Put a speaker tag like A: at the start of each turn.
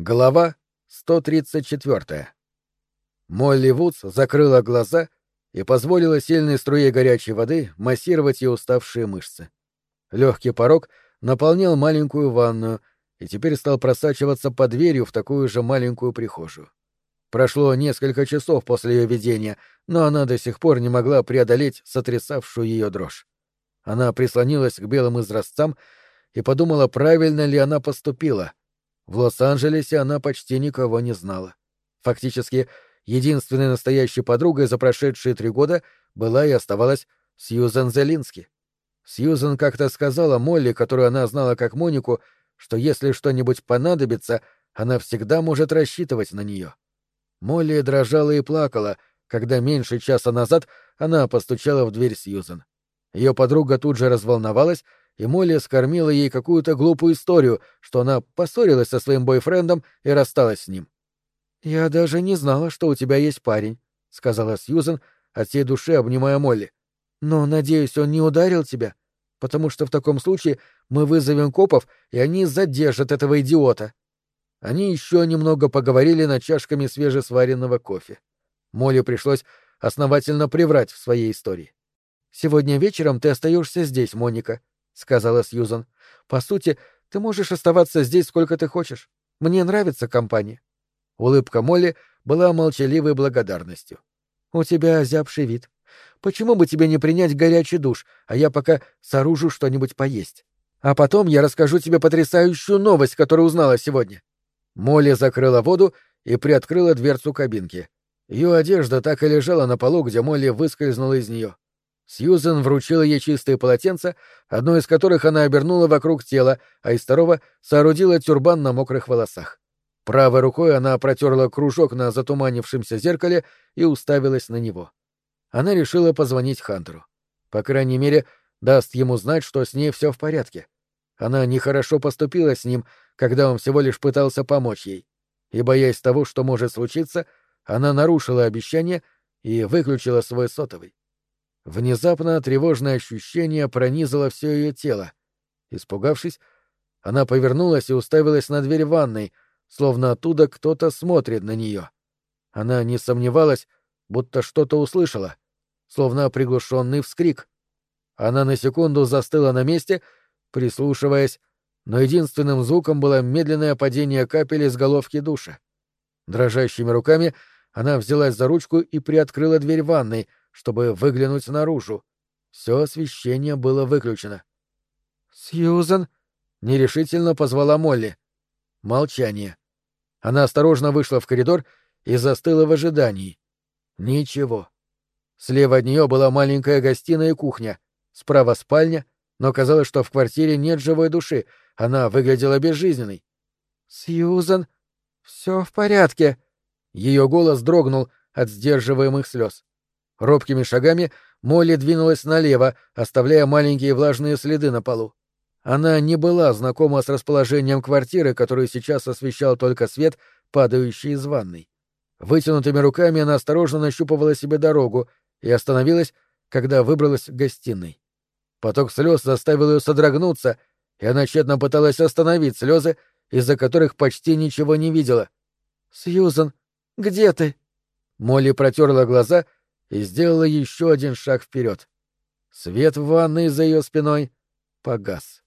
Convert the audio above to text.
A: Глава 134. Молли Вудс закрыла глаза и позволила сильной струе горячей воды массировать ее уставшие мышцы. Легкий порог наполнял маленькую ванную и теперь стал просачиваться под дверью в такую же маленькую прихожую. Прошло несколько часов после ее видения, но она до сих пор не могла преодолеть сотрясавшую ее дрожь. Она прислонилась к белым изразцам и подумала, правильно ли она поступила — в Лос-Анджелесе она почти никого не знала. Фактически, единственной настоящей подругой за прошедшие три года была и оставалась Сьюзен Зелински. Сьюзен как-то сказала Молли, которую она знала как Монику, что если что-нибудь понадобится, она всегда может рассчитывать на нее. Молли дрожала и плакала, когда меньше часа назад она постучала в дверь Сьюзен. Ее подруга тут же разволновалась и Молли скормила ей какую-то глупую историю, что она поссорилась со своим бойфрендом и рассталась с ним. «Я даже не знала, что у тебя есть парень», — сказала Сьюзен, от всей души обнимая Молли. «Но, надеюсь, он не ударил тебя, потому что в таком случае мы вызовем копов, и они задержат этого идиота». Они еще немного поговорили над чашками свежесваренного кофе. Молли пришлось основательно приврать в своей истории. «Сегодня вечером ты остаешься здесь, Моника», сказала Сьюзан. По сути, ты можешь оставаться здесь сколько ты хочешь. Мне нравится компания. Улыбка Молли была молчаливой благодарностью. У тебя озябший вид. Почему бы тебе не принять горячий душ, а я пока сооружу что-нибудь поесть? А потом я расскажу тебе потрясающую новость, которую узнала сегодня. Молли закрыла воду и приоткрыла дверцу кабинки. Ее одежда так и лежала на полу, где Молли выскользнула из нее. Сьюзен вручила ей чистые полотенца, одно из которых она обернула вокруг тела, а из второго соорудила тюрбан на мокрых волосах. Правой рукой она протерла кружок на затуманившемся зеркале и уставилась на него. Она решила позвонить Хантеру. По крайней мере, даст ему знать, что с ней все в порядке. Она нехорошо поступила с ним, когда он всего лишь пытался помочь ей. И, боясь того, что может случиться, она нарушила обещание и выключила свой сотовый. Внезапно тревожное ощущение пронизало все ее тело. Испугавшись, она повернулась и уставилась на дверь ванной, словно оттуда кто-то смотрит на нее. Она не сомневалась, будто что-то услышала, словно приглушенный вскрик. Она на секунду застыла на месте, прислушиваясь, но единственным звуком было медленное падение капель из головки душа. Дрожащими руками она взялась за ручку и приоткрыла дверь ванной, чтобы выглянуть наружу. Все освещение было выключено. «Сьюзан!» — нерешительно позвала Молли. Молчание. Она осторожно вышла в коридор и застыла в ожидании. Ничего. Слева от нее была маленькая гостиная и кухня, справа спальня, но казалось, что в квартире нет живой души, она выглядела безжизненной. «Сьюзан, все в порядке!» Ее голос дрогнул от сдерживаемых слез. Робкими шагами Молли двинулась налево, оставляя маленькие влажные следы на полу. Она не была знакома с расположением квартиры, которую сейчас освещал только свет, падающий из ванной. Вытянутыми руками она осторожно нащупывала себе дорогу и остановилась, когда выбралась к гостиной. Поток слез заставил ее содрогнуться, и она тщетно пыталась остановить слезы, из-за которых почти ничего не видела. «Сьюзан, где ты?» Молли протерла глаза — и сделала еще один шаг вперед. Свет в ванной за ее спиной погас.